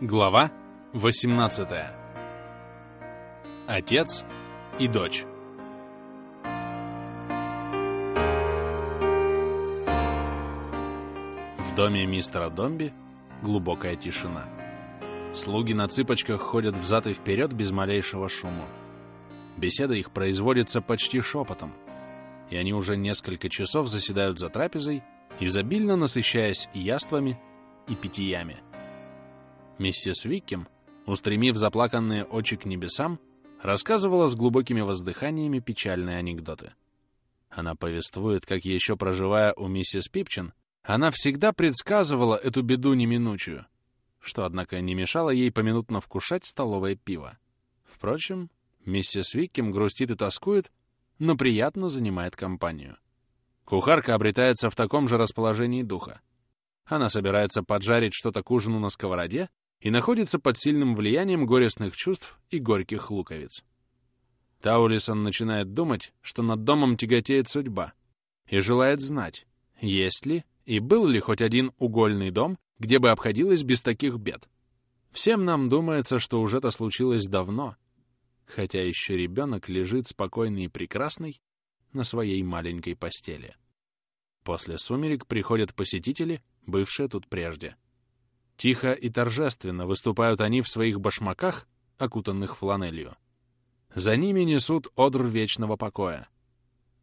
Глава 18. Отец и дочь. В доме мистера Домби глубокая тишина. Слуги на цыпочках ходят взад и вперед без малейшего шума. Беседа их производится почти шепотом, и они уже несколько часов заседают за трапезой, изобильно насыщаясь яствами и питьями. Миссис Виккем, устремив заплаканные очи к небесам, рассказывала с глубокими воздыханиями печальные анекдоты. Она повествует, как еще проживая у миссис Пипчин, она всегда предсказывала эту беду неминучую, что, однако, не мешало ей поминутно вкушать столовое пиво. Впрочем, миссис Виккем грустит и тоскует, но приятно занимает компанию. Кухарка обретается в таком же расположении духа. Она собирается поджарить что-то к ужину на сковороде и находится под сильным влиянием горестных чувств и горьких луковиц. Таулисон начинает думать, что над домом тяготеет судьба, и желает знать, есть ли и был ли хоть один угольный дом, где бы обходилось без таких бед. Всем нам думается, что уже это случилось давно, хотя еще ребенок лежит спокойный и прекрасный на своей маленькой постели. После сумерек приходят посетители, бывшие тут прежде. Тихо и торжественно выступают они в своих башмаках, окутанных фланелью. За ними несут одр вечного покоя.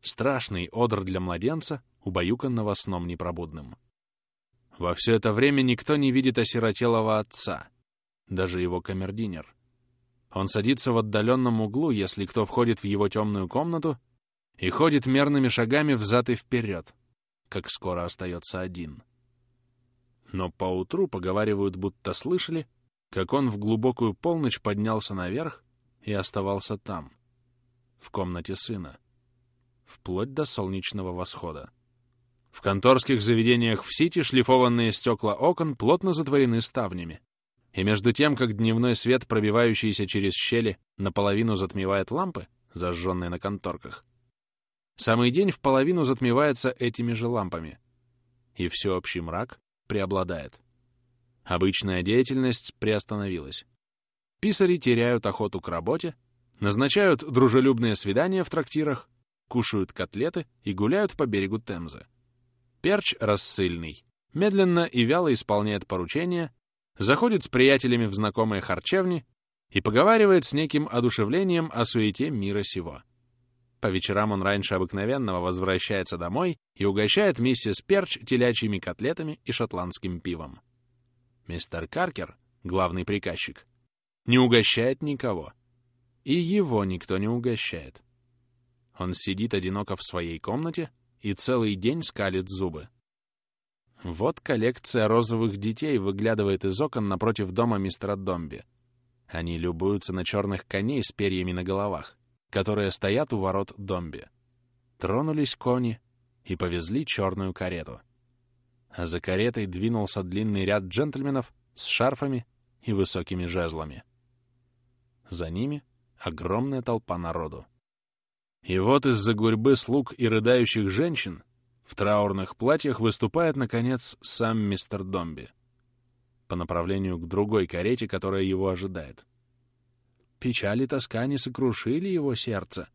Страшный одр для младенца, убаюканного сном непробудным. Во все это время никто не видит осиротелого отца, даже его камердинер. Он садится в отдаленном углу, если кто входит в его темную комнату, и ходит мерными шагами взад и вперед, как скоро остается один но поутру поговаривают, будто слышали, как он в глубокую полночь поднялся наверх и оставался там, в комнате сына, вплоть до солнечного восхода. В конторских заведениях в Сити шлифованные стекла окон плотно затворены ставнями, и между тем, как дневной свет, пробивающийся через щели, наполовину затмевает лампы, зажженные на конторках, самый день в половину затмевается этими же лампами, и всеобщий мрак преобладает. Обычная деятельность приостановилась. Писари теряют охоту к работе, назначают дружелюбные свидания в трактирах, кушают котлеты и гуляют по берегу Темзы. Перч рассыльный, медленно и вяло исполняет поручения, заходит с приятелями в знакомые харчевни и поговаривает с неким одушевлением о суете мира сего. По вечерам он раньше обыкновенного возвращается домой и угощает миссис Перч телячьими котлетами и шотландским пивом. Мистер Каркер, главный приказчик, не угощает никого. И его никто не угощает. Он сидит одиноко в своей комнате и целый день скалит зубы. Вот коллекция розовых детей выглядывает из окон напротив дома мистера Домби. Они любуются на черных коней с перьями на головах которые стоят у ворот Домби. Тронулись кони и повезли черную карету. А за каретой двинулся длинный ряд джентльменов с шарфами и высокими жезлами. За ними огромная толпа народу. И вот из-за гурьбы слуг и рыдающих женщин в траурных платьях выступает, наконец, сам мистер Домби по направлению к другой карете, которая его ожидает. Печаль и тоска не сокрушили его сердце,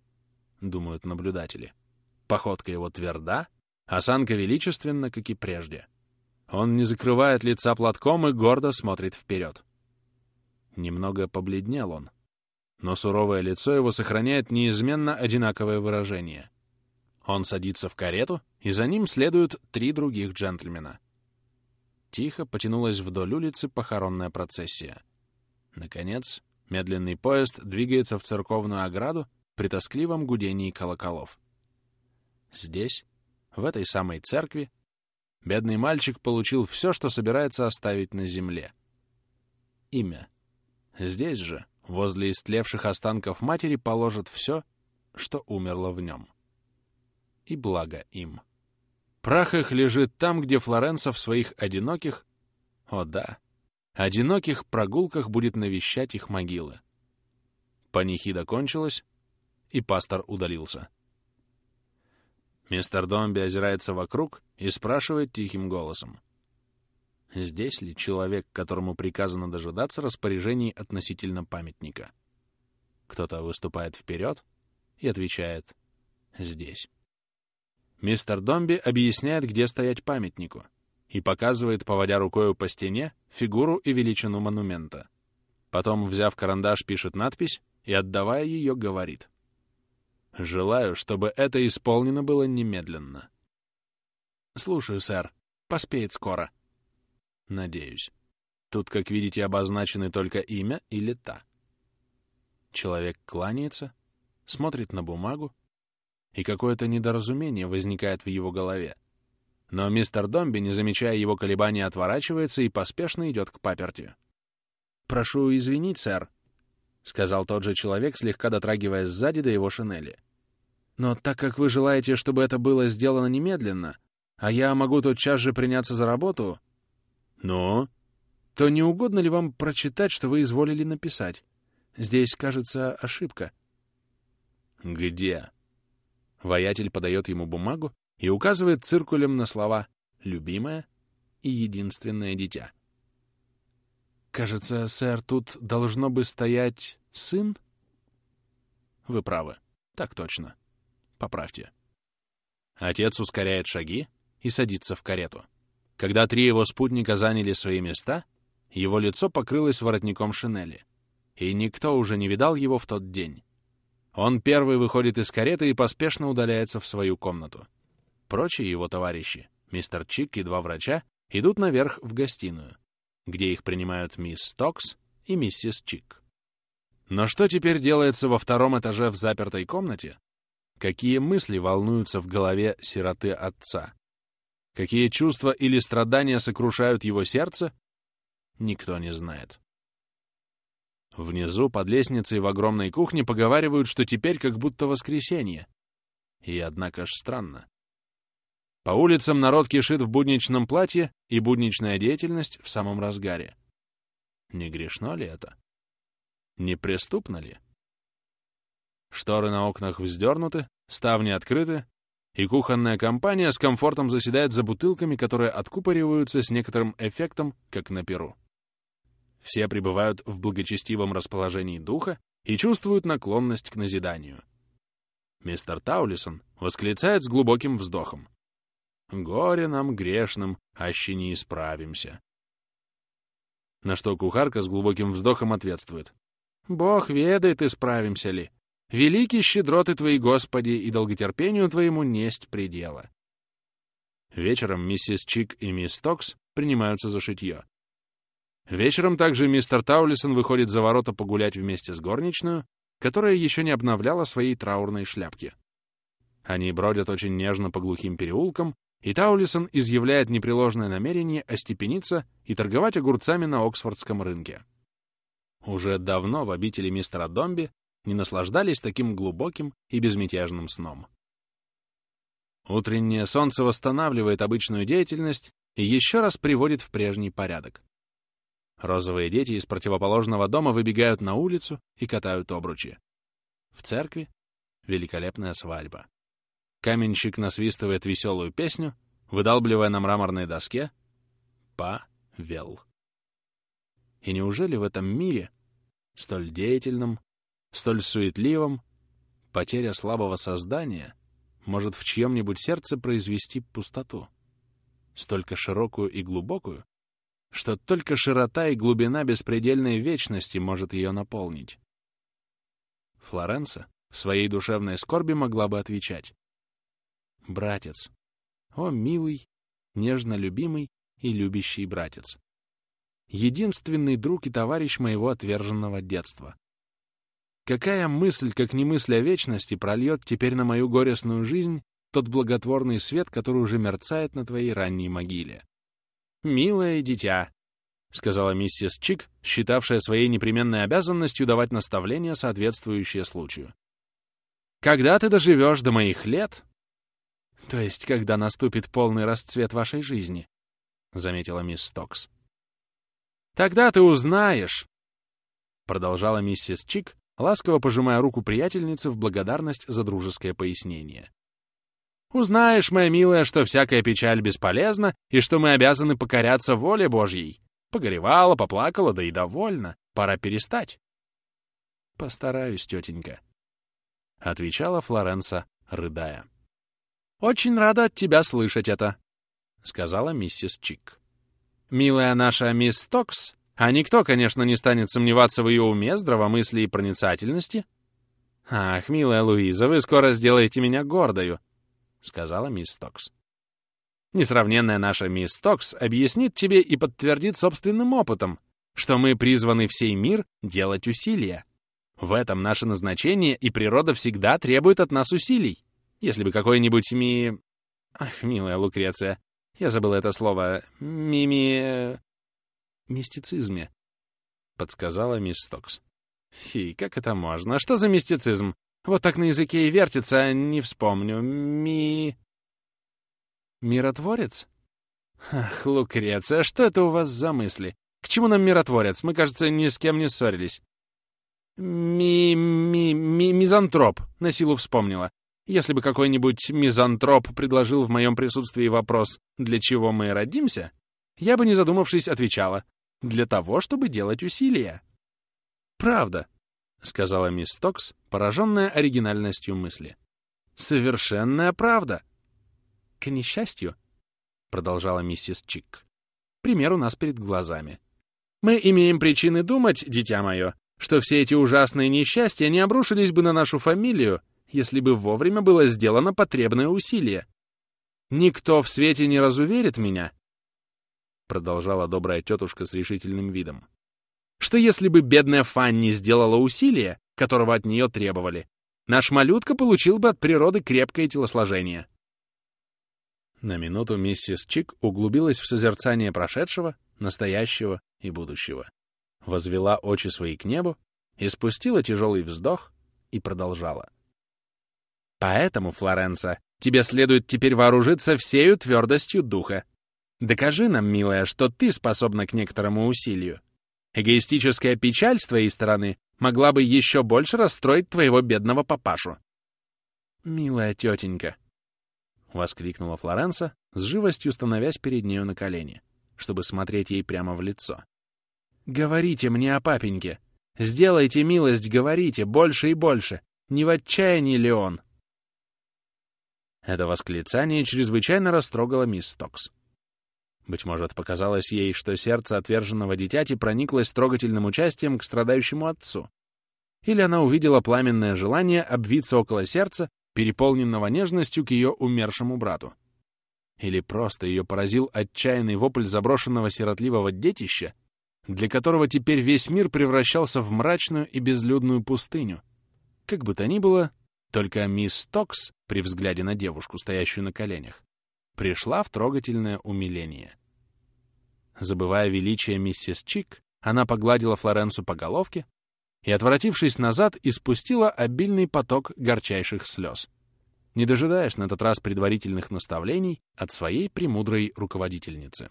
думают наблюдатели. Походка его тверда, осанка величественна, как и прежде. Он не закрывает лица платком и гордо смотрит вперед. Немного побледнел он, но суровое лицо его сохраняет неизменно одинаковое выражение. Он садится в карету, и за ним следуют три других джентльмена. Тихо потянулась вдоль улицы похоронная процессия. Наконец, Медленный поезд двигается в церковную ограду при тоскливом гудении колоколов. Здесь, в этой самой церкви, бедный мальчик получил все, что собирается оставить на земле. Имя. Здесь же, возле истлевших останков матери, положат все, что умерло в нем. И благо им. Прах их лежит там, где Флоренса в своих одиноких, о да, одиноких прогулках будет навещать их могилы. Панихида кончилась, и пастор удалился. Мистер Домби озирается вокруг и спрашивает тихим голосом. здесь ли человек, которому приказано дожидаться распоряжений относительно памятника. Кто-то выступает вперед и отвечает «здесь». Мистер Домби объясняет, где стоять памятнику, и показывает, поводя рукою по стене, фигуру и величину монумента. Потом, взяв карандаш, пишет надпись и, отдавая ее, говорит. «Желаю, чтобы это исполнено было немедленно». «Слушаю, сэр. Поспеет скоро». «Надеюсь. Тут, как видите, обозначены только имя и лета». Человек кланяется, смотрит на бумагу, и какое-то недоразумение возникает в его голове. Но мистер Домби, не замечая его колебания, отворачивается и поспешно идет к паперти. «Прошу извинить, сэр», — сказал тот же человек, слегка дотрагиваясь сзади до его шинели. «Но так как вы желаете, чтобы это было сделано немедленно, а я могу тотчас же приняться за работу...» «Ну?» «То не угодно ли вам прочитать, что вы изволили написать? Здесь, кажется, ошибка». «Где?» Воятель подает ему бумагу и указывает циркулем на слова «любимое» и «единственное дитя». «Кажется, сэр, тут должно бы стоять сын?» «Вы правы. Так точно. Поправьте». Отец ускоряет шаги и садится в карету. Когда три его спутника заняли свои места, его лицо покрылось воротником шинели, и никто уже не видал его в тот день. Он первый выходит из кареты и поспешно удаляется в свою комнату. Прочие его товарищи, мистер Чик и два врача, идут наверх в гостиную, где их принимают мисс Стокс и миссис Чик. Но что теперь делается во втором этаже в запертой комнате? Какие мысли волнуются в голове сироты отца? Какие чувства или страдания сокрушают его сердце? Никто не знает. Внизу, под лестницей в огромной кухне, поговаривают, что теперь как будто воскресенье. И однако ж странно. По улицам народ кишит в будничном платье, и будничная деятельность в самом разгаре. Не грешно ли это? Не преступно ли? Шторы на окнах вздернуты, ставни открыты, и кухонная компания с комфортом заседает за бутылками, которые откупориваются с некоторым эффектом, как на перу. Все пребывают в благочестивом расположении духа и чувствуют наклонность к назиданию. Мистер Таулисон восклицает с глубоким вздохом. «Горе нам грешным, аще не исправимся». На что кухарка с глубоким вздохом ответствует. «Бог ведает, исправимся ли. Великий щедроты Твои, Господи, и долготерпению Твоему несть предела». Вечером миссис Чик и мисс Токс принимаются за шитье. Вечером также мистер Таулисон выходит за ворота погулять вместе с горничную, которая еще не обновляла своей траурной шляпки. Они бродят очень нежно по глухим переулкам, и Таулисон изъявляет непреложное намерение остепениться и торговать огурцами на Оксфордском рынке. Уже давно в обители мистера Домби не наслаждались таким глубоким и безмятежным сном. Утреннее солнце восстанавливает обычную деятельность и еще раз приводит в прежний порядок. Розовые дети из противоположного дома выбегают на улицу и катают обручи. В церкви великолепная свадьба. Каменщик насвистывает веселую песню, выдалбливая на мраморной доске «Павел». И неужели в этом мире, столь деятельном, столь суетливом, потеря слабого создания может в чьем-нибудь сердце произвести пустоту, столько широкую и глубокую, что только широта и глубина беспредельной вечности может ее наполнить. Флоренса в своей душевной скорби могла бы отвечать. «Братец, о милый, нежно любимый и любящий братец, единственный друг и товарищ моего отверженного детства. Какая мысль, как не мысль о вечности, прольет теперь на мою горестную жизнь тот благотворный свет, который уже мерцает на твоей ранней могиле? «Милое дитя», — сказала миссис Чик, считавшая своей непременной обязанностью давать наставления, соответствующие случаю. «Когда ты доживешь до моих лет...» «То есть, когда наступит полный расцвет вашей жизни», — заметила мисс Стокс. «Тогда ты узнаешь», — продолжала миссис Чик, ласково пожимая руку приятельницы в благодарность за дружеское пояснение. Узнаешь, моя милая, что всякая печаль бесполезна, и что мы обязаны покоряться воле Божьей. Погоревала, поплакала, да и довольна. Пора перестать. Постараюсь, тетенька, — отвечала Флоренса, рыдая. Очень рада от тебя слышать это, — сказала миссис Чик. Милая наша мисс Токс, а никто, конечно, не станет сомневаться в ее уме, здравомыслии и проницательности. Ах, милая Луиза, вы скоро сделаете меня гордою, — сказала мисс Токс. Несравненная наша мисс Токс объяснит тебе и подтвердит собственным опытом, что мы призваны всей мир делать усилия. В этом наше назначение, и природа всегда требует от нас усилий. Если бы какой-нибудь ми... Ах, милая Лукреция, я забыла это слово. Мими... Мистицизме, — подсказала мисс Токс. Фи, как это можно? Что за мистицизм? Вот так на языке и вертится, не вспомню. Ми... Миротворец? Ах, Лукреция, что это у вас за мысли? К чему нам миротворец? Мы, кажется, ни с кем не ссорились. Ми-ми-ми... Мизантроп, на силу вспомнила. Если бы какой-нибудь мизантроп предложил в моем присутствии вопрос «Для чего мы родимся?», я бы, не задумавшись, отвечала «Для того, чтобы делать усилия». «Правда», — сказала мисс Токс, пораженная оригинальностью мысли. «Совершенная правда!» «К несчастью», — продолжала миссис Чик, — «пример у нас перед глазами. Мы имеем причины думать, дитя мое, что все эти ужасные несчастья не обрушились бы на нашу фамилию, если бы вовремя было сделано потребное усилие. Никто в свете не разуверит меня, — продолжала добрая тетушка с решительным видом, — что если бы бедная Фанни сделала усилие, которого от нее требовали, наш малютка получил бы от природы крепкое телосложение. На минуту миссис Чик углубилась в созерцание прошедшего, настоящего и будущего. Возвела очи свои к небу, испустила тяжелый вздох и продолжала. «Поэтому, Флоренса, тебе следует теперь вооружиться всею твердостью духа. Докажи нам, милая, что ты способна к некоторому усилию. Эгоистическая печаль с твоей стороны могла бы еще больше расстроить твоего бедного папашу». «Милая тетенька», — воскликнула Флоренса, с живостью становясь перед нею на колени, чтобы смотреть ей прямо в лицо. «Говорите мне о папеньке. Сделайте милость, говорите, больше и больше. Не в отчаянии ли он?» Это восклицание чрезвычайно растрогало мисс Токс. Быть может, показалось ей, что сердце отверженного дитяти прониклось трогательным участием к страдающему отцу. Или она увидела пламенное желание обвиться около сердца переполненного нежностью к ее умершему брату. Или просто ее поразил отчаянный вопль заброшенного сиротливого детища, для которого теперь весь мир превращался в мрачную и безлюдную пустыню. Как бы то ни было, только мисс Токс, при взгляде на девушку, стоящую на коленях, пришла в трогательное умиление. Забывая величие миссис Чик, она погладила Флоренсу по головке и, отворотившись назад, испустила обильный поток горчайших слез, не дожидаясь на этот раз предварительных наставлений от своей премудрой руководительницы.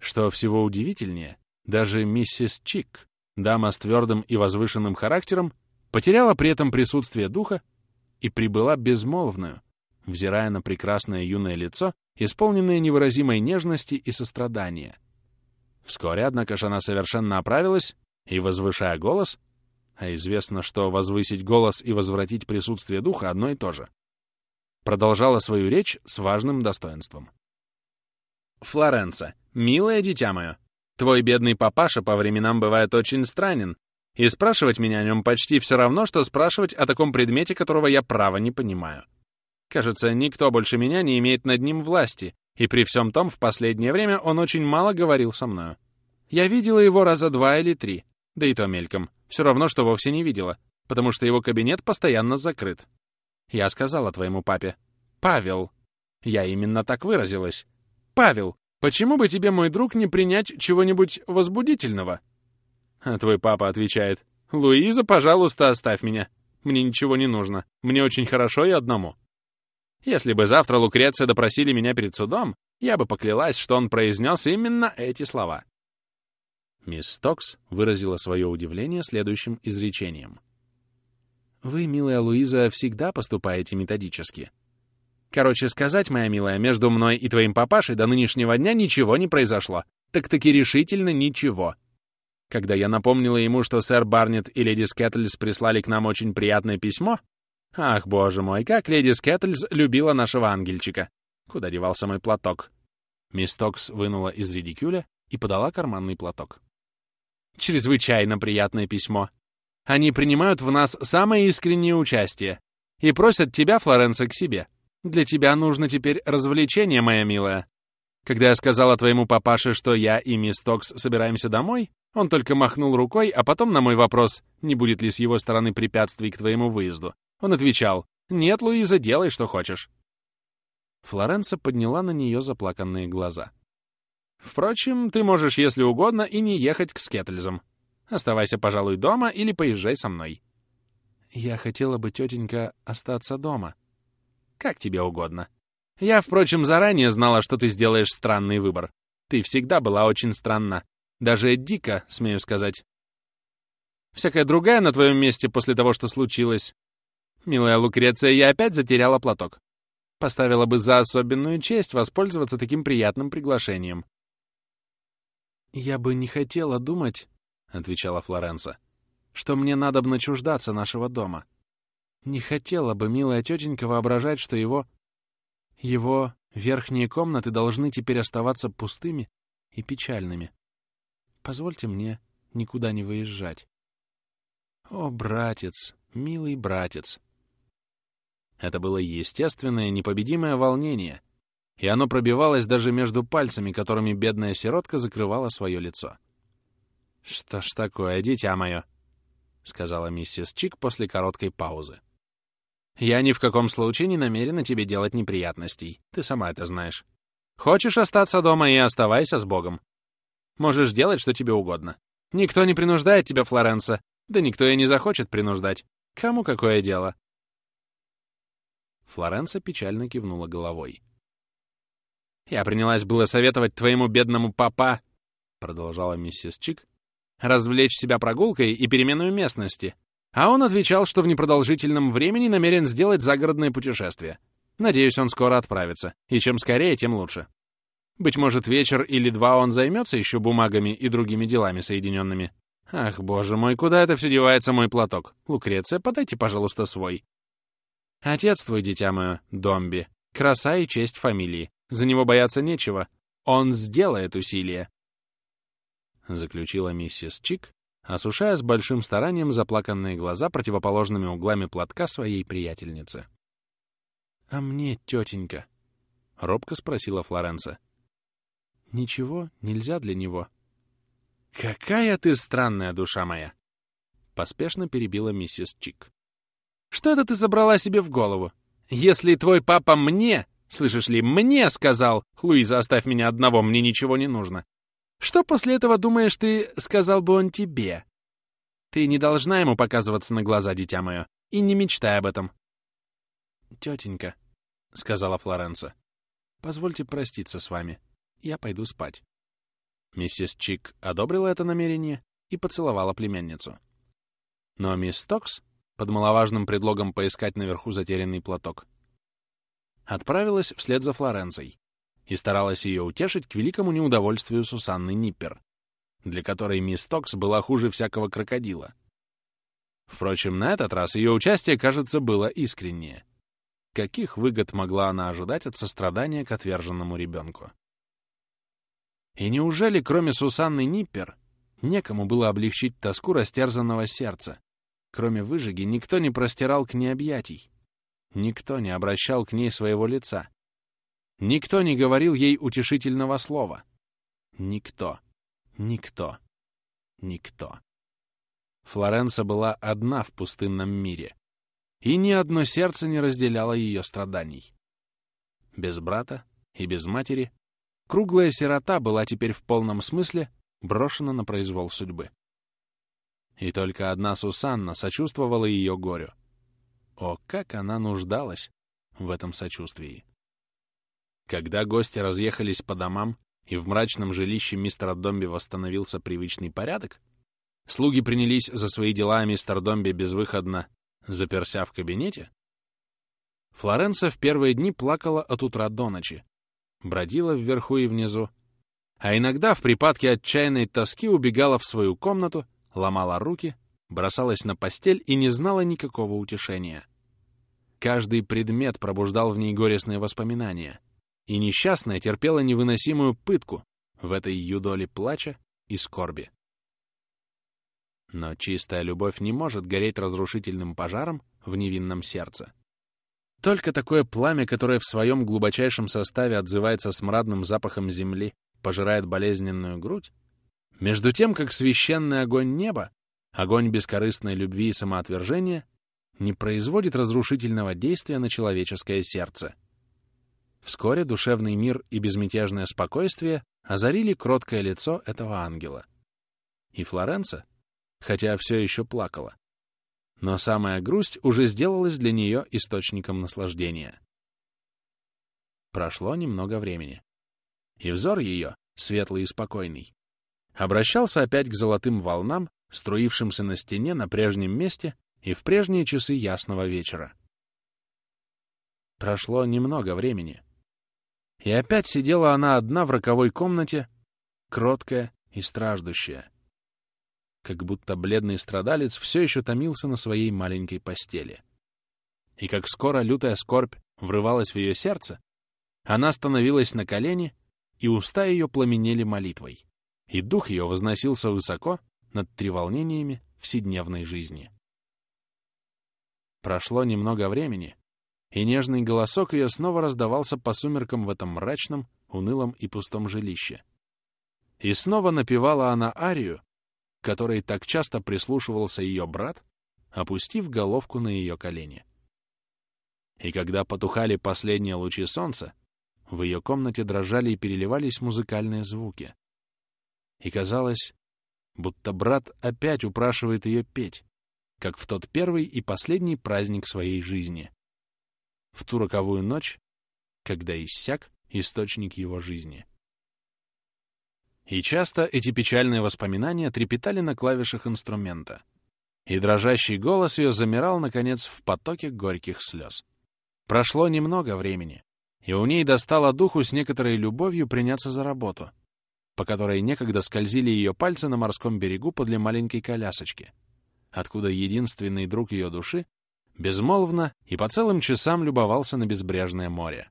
Что всего удивительнее, даже миссис Чик, дама с твердым и возвышенным характером, потеряла при этом присутствие духа и прибыла безмолвную, взирая на прекрасное юное лицо, исполненное невыразимой нежности и сострадания. Вскоре, однако же, она совершенно оправилась и, возвышая голос, а известно, что возвысить голос и возвратить присутствие духа одно и то же. Продолжала свою речь с важным достоинством. «Флоренса, милое дитя мое, твой бедный папаша по временам бывает очень странен, и спрашивать меня о нем почти все равно, что спрашивать о таком предмете, которого я право не понимаю. Кажется, никто больше меня не имеет над ним власти, и при всем том в последнее время он очень мало говорил со мною. Я видела его раза два или три, да и то мельком. Все равно, что вовсе не видела, потому что его кабинет постоянно закрыт. Я сказала твоему папе, «Павел». Я именно так выразилась. «Павел, почему бы тебе, мой друг, не принять чего-нибудь возбудительного?» А твой папа отвечает, «Луиза, пожалуйста, оставь меня. Мне ничего не нужно. Мне очень хорошо и одному». Если бы завтра Лукреция допросили меня перед судом, я бы поклялась, что он произнес именно эти слова. Мисс Стокс выразила свое удивление следующим изречением. «Вы, милая Луиза, всегда поступаете методически. Короче сказать, моя милая, между мной и твоим папашей до нынешнего дня ничего не произошло. Так-таки решительно ничего. Когда я напомнила ему, что сэр Барнетт и леди Скэтлс прислали к нам очень приятное письмо, ах, боже мой, как леди Скэтлс любила нашего ангельчика. Куда девался мой платок? Мисс Токс вынула из редикюля и подала карманный платок. Чрезвычайно приятное письмо. Они принимают в нас самое искреннее участие и просят тебя, Флоренса, к себе. Для тебя нужно теперь развлечение, моя милая. Когда я сказала твоему папаше, что я и мисс Токс собираемся домой, он только махнул рукой, а потом на мой вопрос, не будет ли с его стороны препятствий к твоему выезду, он отвечал, «Нет, Луиза, делай, что хочешь». Флоренса подняла на нее заплаканные глаза. «Впрочем, ты можешь, если угодно, и не ехать к Скеттельзам. Оставайся, пожалуй, дома или поезжай со мной». «Я хотела бы, тетенька, остаться дома», как тебе угодно. Я, впрочем, заранее знала, что ты сделаешь странный выбор. Ты всегда была очень странна. Даже дико, смею сказать. Всякая другая на твоем месте после того, что случилось. Милая Лукреция, я опять затеряла платок. Поставила бы за особенную честь воспользоваться таким приятным приглашением. «Я бы не хотела думать», — отвечала Флоренса, «что мне надо бы начуждаться нашего дома. Не хотела бы милая тетенька воображать, что его... Его верхние комнаты должны теперь оставаться пустыми и печальными. Позвольте мне никуда не выезжать. О, братец, милый братец! Это было естественное, непобедимое волнение, и оно пробивалось даже между пальцами, которыми бедная сиротка закрывала свое лицо. «Что ж такое, дитя мое?» — сказала миссис Чик после короткой паузы. Я ни в каком случае не намерена тебе делать неприятностей. Ты сама это знаешь. Хочешь остаться дома и оставайся с Богом. Можешь делать, что тебе угодно. Никто не принуждает тебя, Флоренса. Да никто и не захочет принуждать. Кому какое дело?» Флоренса печально кивнула головой. «Я принялась было советовать твоему бедному папа», — продолжала миссис Чик, «развлечь себя прогулкой и переменой местности, а он отвечал, что в непродолжительном времени намерен сделать загородное путешествие. Надеюсь, он скоро отправится, и чем скорее, тем лучше. Быть может, вечер или два он займется еще бумагами и другими делами соединенными. Ах, боже мой, куда это все девается, мой платок? Лукреция, подайте, пожалуйста, свой. Отец твой, дитя мое, Домби. Краса и честь фамилии. За него бояться нечего. Он сделает усилие. Заключила миссис Чик, осушая с большим старанием заплаканные глаза противоположными углами платка своей приятельницы. «А мне, тетенька?» — робко спросила Флоренса. «Ничего нельзя для него». «Какая ты странная душа моя!» — поспешно перебила миссис Чик. «Что это ты забрала себе в голову? Если твой папа мне, слышишь ли, мне сказал, Луиза, оставь меня одного, мне ничего не нужно, что после этого, думаешь ты, сказал бы он тебе? Ты не должна ему показываться на глаза, дитя мое, и не мечтай об этом. «Тетенька», — сказала Флоренса, — «позвольте проститься с вами. Я пойду спать». Миссис Чик одобрила это намерение и поцеловала племянницу. Но мисс Токс, под маловажным предлогом поискать наверху затерянный платок, отправилась вслед за Флоренцией, и старалась ее утешить к великому неудовольствию Сусанны Ниппер, для которой мисс Токс была хуже всякого крокодила. Впрочем, на этот раз ее участие, кажется, было искреннее. Каких выгод могла она ожидать от сострадания к отверженному ребенку? И неужели, кроме Сусанны Ниппер, некому было облегчить тоску растерзанного сердца? Кроме выжиги, никто не простирал к ней объятий. Никто не обращал к ней своего лица. Никто не говорил ей утешительного слова. Никто. Никто. Никто. Флоренса была одна в пустынном мире, и ни одно сердце не разделяло ее страданий. Без брата и без матери круглая сирота была теперь в полном смысле брошена на произвол судьбы. И только одна Сусанна сочувствовала ее горю. О, как она нуждалась в этом сочувствии! Когда гости разъехались по домам, и в мрачном жилище мистера Домби восстановился привычный порядок, слуги принялись за свои дела, а мистер Домби безвыходно заперся в кабинете, Флоренса в первые дни плакала от утра до ночи, бродила вверху и внизу, а иногда в припадке отчаянной тоски убегала в свою комнату, ломала руки, бросалась на постель и не знала никакого утешения. Каждый предмет пробуждал в ней горестные воспоминания, и несчастная терпела невыносимую пытку в этой юдоле плача и скорби. Но чистая любовь не может гореть разрушительным пожаром в невинном сердце. Только такое пламя, которое в своем глубочайшем составе отзывается смрадным запахом земли, пожирает болезненную грудь, между тем, как священный огонь неба, огонь бескорыстной любви и самоотвержения, не производит разрушительного действия на человеческое сердце. Вскоре душевный мир и безмятежное спокойствие озарили кроткое лицо этого ангела. И Флоренса, хотя все еще плакала, но самая грусть уже сделалась для нее источником наслаждения. Прошло немного времени, и взор ее, светлый и спокойный, обращался опять к золотым волнам, струившимся на стене на прежнем месте и в прежние часы ясного вечера. Прошло немного времени, и опять сидела она одна в роковой комнате, кроткая и страждущая, как будто бледный страдалец все еще томился на своей маленькой постели. И как скоро лютая скорбь врывалась в ее сердце, она становилась на колени, и уста ее пламенели молитвой, и дух ее возносился высоко над треволнениями вседневной жизни. Прошло немного времени, и нежный голосок ее снова раздавался по сумеркам в этом мрачном, унылом и пустом жилище. И снова напевала она арию, которой так часто прислушивался ее брат, опустив головку на ее колени. И когда потухали последние лучи солнца, в ее комнате дрожали и переливались музыкальные звуки. И казалось, будто брат опять упрашивает ее петь, как в тот первый и последний праздник своей жизни. В ту роковую ночь, когда иссяк источник его жизни. И часто эти печальные воспоминания трепетали на клавишах инструмента, и дрожащий голос ее замирал, наконец, в потоке горьких слез. Прошло немного времени, и у ней достало духу с некоторой любовью приняться за работу, по которой некогда скользили ее пальцы на морском берегу подле маленькой колясочки, откуда единственный друг ее души безмолвно и по целым часам любовался на безбрежное море.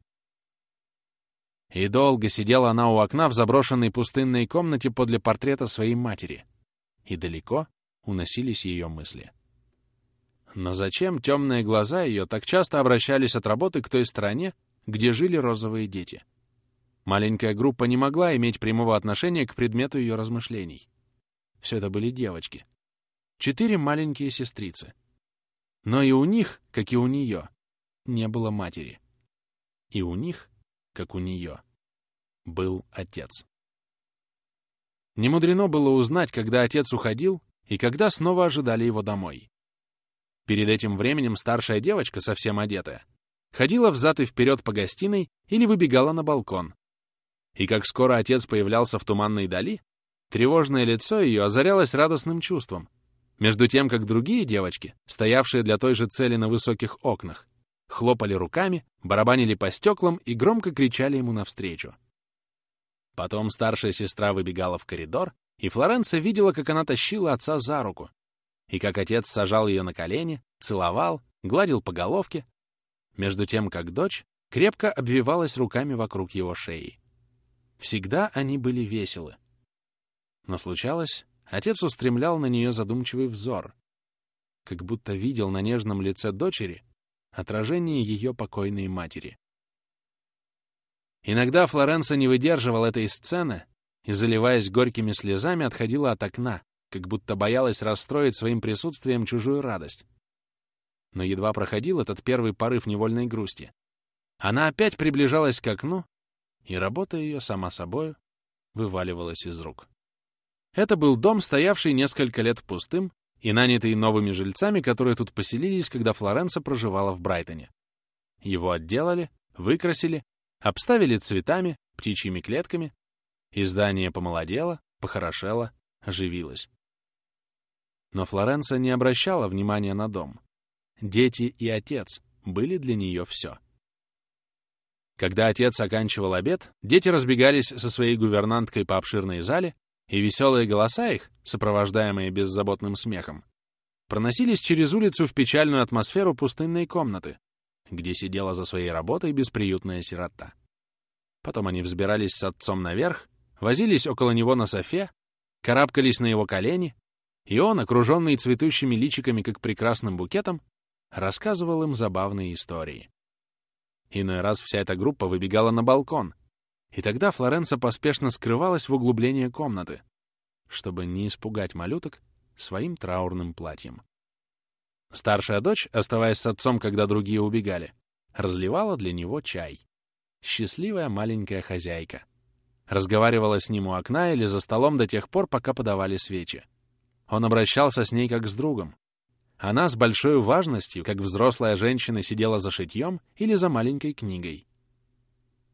И долго сидела она у окна в заброшенной пустынной комнате подле портрета своей матери. И далеко уносились ее мысли. Но зачем темные глаза ее так часто обращались от работы к той стороне, где жили розовые дети? Маленькая группа не могла иметь прямого отношения к предмету ее размышлений. Все это были девочки. Четыре маленькие сестрицы. Но и у них, как и у нее, не было матери. И у них как у нее, был отец. Немудрено было узнать, когда отец уходил и когда снова ожидали его домой. Перед этим временем старшая девочка, совсем одетая, ходила взад и вперед по гостиной или выбегала на балкон. И как скоро отец появлялся в туманной дали, тревожное лицо ее озарялось радостным чувством, между тем, как другие девочки, стоявшие для той же цели на высоких окнах, хлопали руками, барабанили по стеклам и громко кричали ему навстречу. Потом старшая сестра выбегала в коридор, и Флоренция видела, как она тащила отца за руку, и как отец сажал ее на колени, целовал, гладил по головке, между тем, как дочь крепко обвивалась руками вокруг его шеи. Всегда они были веселы. Но случалось, отец устремлял на нее задумчивый взор, как будто видел на нежном лице дочери отражение ее покойной матери. Иногда Флоренса не выдерживал этой сцены и, заливаясь горькими слезами, отходила от окна, как будто боялась расстроить своим присутствием чужую радость. Но едва проходил этот первый порыв невольной грусти. Она опять приближалась к окну, и работа ее, сама собою, вываливалась из рук. Это был дом, стоявший несколько лет пустым и нанятый новыми жильцами, которые тут поселились, когда Флоренса проживала в Брайтоне. Его отделали, выкрасили, обставили цветами, птичьими клетками, и здание помолодело, похорошело, оживилось. Но Флоренса не обращала внимания на дом. Дети и отец, были для нее все. Когда отец оканчивал обед, дети разбегались со своей гувернанткой по обширной зале, и веселые голоса их, сопровождаемые беззаботным смехом, проносились через улицу в печальную атмосферу пустынной комнаты, где сидела за своей работой бесприютная сирота. Потом они взбирались с отцом наверх, возились около него на софе, карабкались на его колени, и он, окруженный цветущими личиками, как прекрасным букетом, рассказывал им забавные истории. Иной раз вся эта группа выбегала на балкон, и тогда Флоренса поспешно скрывалась в углублении комнаты, чтобы не испугать малюток своим траурным платьем. Старшая дочь, оставаясь с отцом, когда другие убегали, разливала для него чай. Счастливая маленькая хозяйка. Разговаривала с ним у окна или за столом до тех пор, пока подавали свечи. Он обращался с ней как с другом. Она с большой важностью, как взрослая женщина, сидела за шитьем или за маленькой книгой.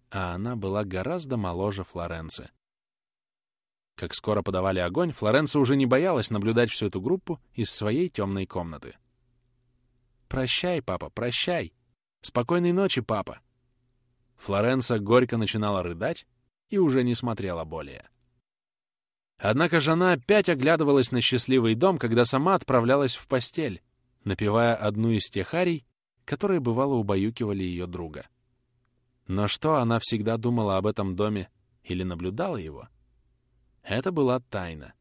А она была гораздо моложе Флоренции. Как скоро подавали огонь, Флоренция уже не боялась наблюдать всю эту группу из своей темной комнаты. «Прощай, папа, прощай! Спокойной ночи, папа!» Флоренса горько начинала рыдать и уже не смотрела более. Однако жена опять оглядывалась на счастливый дом, когда сама отправлялась в постель, напевая одну из тех арий, которые бывало убаюкивали ее друга. Но что она всегда думала об этом доме или наблюдала его? Это была тайна.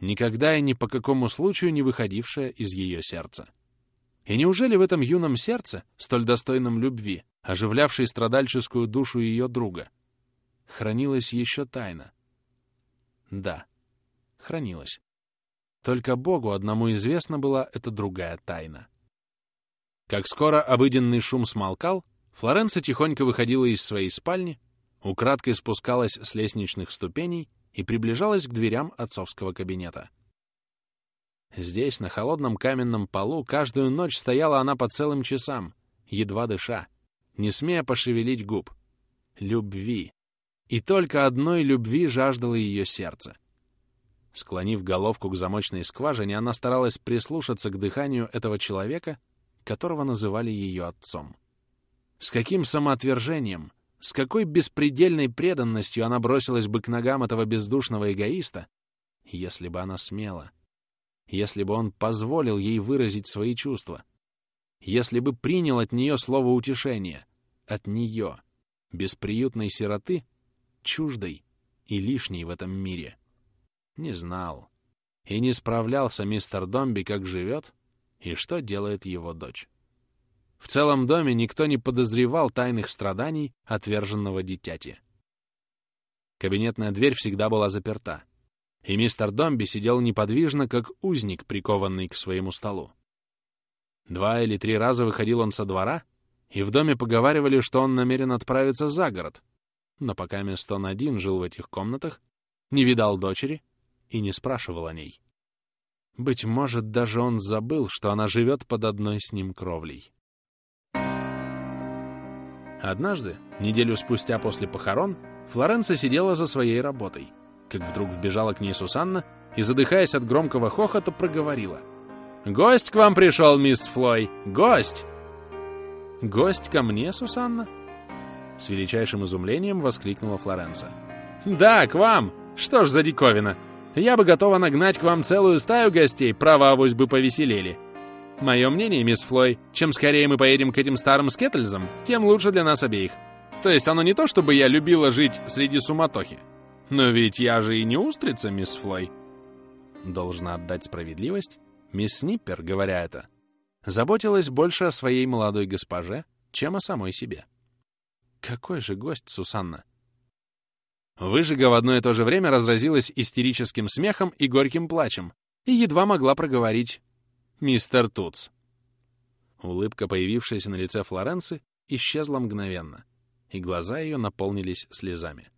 Никогда и ни по какому случаю не выходившая из ее сердца. И неужели в этом юном сердце, столь достойном любви, оживлявшей страдальческую душу ее друга, хранилась еще тайна? Да, хранилась. Только Богу одному известна была эта другая тайна. Как скоро обыденный шум смолкал, Флоренция тихонько выходила из своей спальни, украдкой спускалась с лестничных ступеней и приближалась к дверям отцовского кабинета. Здесь, на холодном каменном полу, каждую ночь стояла она по целым часам, едва дыша, не смея пошевелить губ. Любви. И только одной любви жаждало ее сердце. Склонив головку к замочной скважине, она старалась прислушаться к дыханию этого человека, которого называли ее отцом. С каким самоотвержением, с какой беспредельной преданностью она бросилась бы к ногам этого бездушного эгоиста, если бы она смела, если бы он позволил ей выразить свои чувства, если бы принял от нее слово утешения, от нее, бесприютной сироты, чуждой и лишней в этом мире. Не знал. И не справлялся мистер Домби, как живет и что делает его дочь. В целом доме никто не подозревал тайных страданий отверженного дитяти. Кабинетная дверь всегда была заперта, и мистер Домби сидел неподвижно, как узник, прикованный к своему столу. Два или три раза выходил он со двора, и в доме поговаривали, что он намерен отправиться за город, но пока Местон один жил в этих комнатах, не видал дочери и не спрашивал о ней. Быть может, даже он забыл, что она живет под одной с ним кровлей. Однажды, неделю спустя после похорон, Флоренция сидела за своей работой, как вдруг вбежала к ней Сусанна и, задыхаясь от громкого хохота, проговорила. «Гость к вам пришел, мисс Флой! Гость!» «Гость ко мне, Сусанна?» С величайшим изумлением воскликнула Флоренса. «Да, к вам! Что ж за диковина! Я бы готова нагнать к вам целую стаю гостей, право, авось бы повеселели. Мое мнение, мисс Флой, чем скорее мы поедем к этим старым скеттельзам, тем лучше для нас обеих. То есть оно не то, чтобы я любила жить среди суматохи. Но ведь я же и не устрица, мисс Флой. Должна отдать справедливость. Мисс Сниппер, говоря это, заботилась больше о своей молодой госпоже, чем о самой себе. Какой же гость, Сусанна? Выжига в одно и то же время разразилась истерическим смехом и горьким плачем и едва могла проговорить «Мистер Туц». Улыбка, появившаяся на лице Флоренции, исчезла мгновенно, и глаза ее наполнились слезами.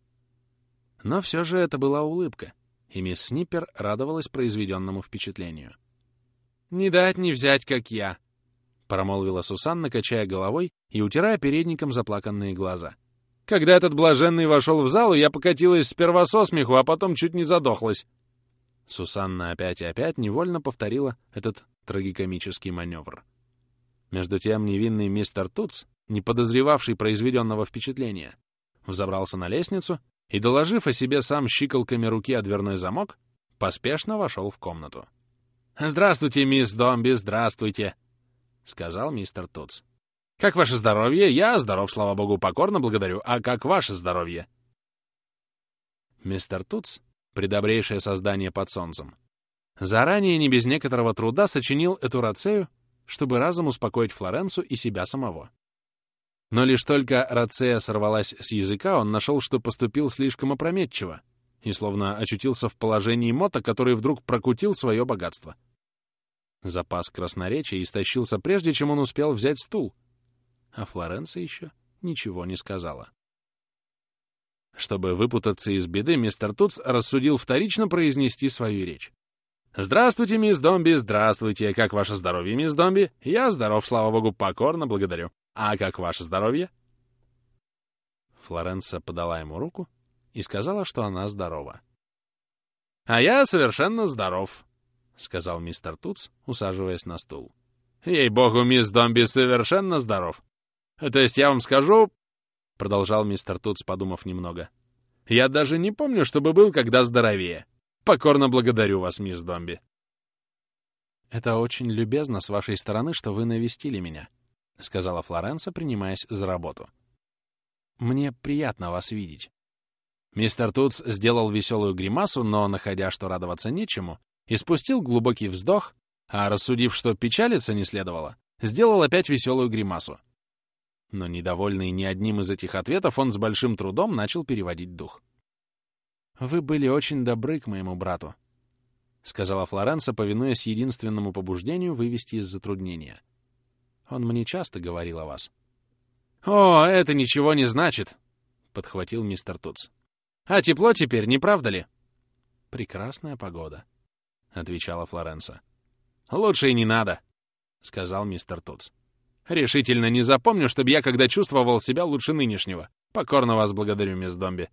Но все же это была улыбка, и мисс Сниппер радовалась произведенному впечатлению. «Не дать не взять, как я», — промолвила Сусанна, качая головой и утирая передником заплаканные глаза. «Когда этот блаженный вошел в залу, я покатилась сперва со смеху, а потом чуть не задохлась». Сусанна опять и опять невольно повторила этот трагикомический маневр. Между тем невинный мистер Туц, не подозревавший произведенного впечатления, взобрался на лестницу и, доложив о себе сам щиколками руки о дверной замок, поспешно вошел в комнату. «Здравствуйте, мисс Домби, здравствуйте!» — сказал мистер Туц. «Как ваше здоровье? Я здоров, слава богу, покорно благодарю. А как ваше здоровье?» Мистер Туц, предобрейшее создание под солнцем, заранее не без некоторого труда сочинил эту рацею, чтобы разом успокоить Флоренцу и себя самого. Но лишь только рацея сорвалась с языка, он нашел, что поступил слишком опрометчиво и словно очутился в положении мота, который вдруг прокутил свое богатство. Запас красноречия истощился прежде, чем он успел взять стул, а Флоренция еще ничего не сказала. Чтобы выпутаться из беды, мистер Туц рассудил вторично произнести свою речь. «Здравствуйте, мисс Домби, здравствуйте! Как ваше здоровье, мисс Домби? Я здоров, слава богу, покорно благодарю. А как ваше здоровье?» Флоренция подала ему руку и сказала, что она здорова. «А я совершенно здоров», — сказал мистер Туц, усаживаясь на стул. «Ей-богу, мисс Домби совершенно здоров. То есть я вам скажу, — продолжал мистер Тутс, подумав немного. «Я даже не помню, чтобы был когда здоровее. Покорно благодарю вас, мисс Домби». «Это очень любезно с вашей стороны, что вы навестили меня», — сказала Флоренса, принимаясь за работу. «Мне приятно вас видеть». Мистер Тутс сделал веселую гримасу, но, находя, что радоваться нечему, испустил глубокий вздох, а, рассудив, что печалиться не следовало, сделал опять веселую гримасу. Но, недовольный ни одним из этих ответов, он с большим трудом начал переводить дух. «Вы были очень добры к моему брату», — сказала Флоренса, повинуясь единственному побуждению вывести из затруднения. «Он мне часто говорил о вас». «О, это ничего не значит», — подхватил мистер Туц. «А тепло теперь, не правда ли?» «Прекрасная погода», — отвечала Флоренса. «Лучше и не надо», — сказал мистер Туц. Решительно не запомню, чтобы я когда чувствовал себя лучше нынешнего. Покорно вас благодарю, мисс Домби.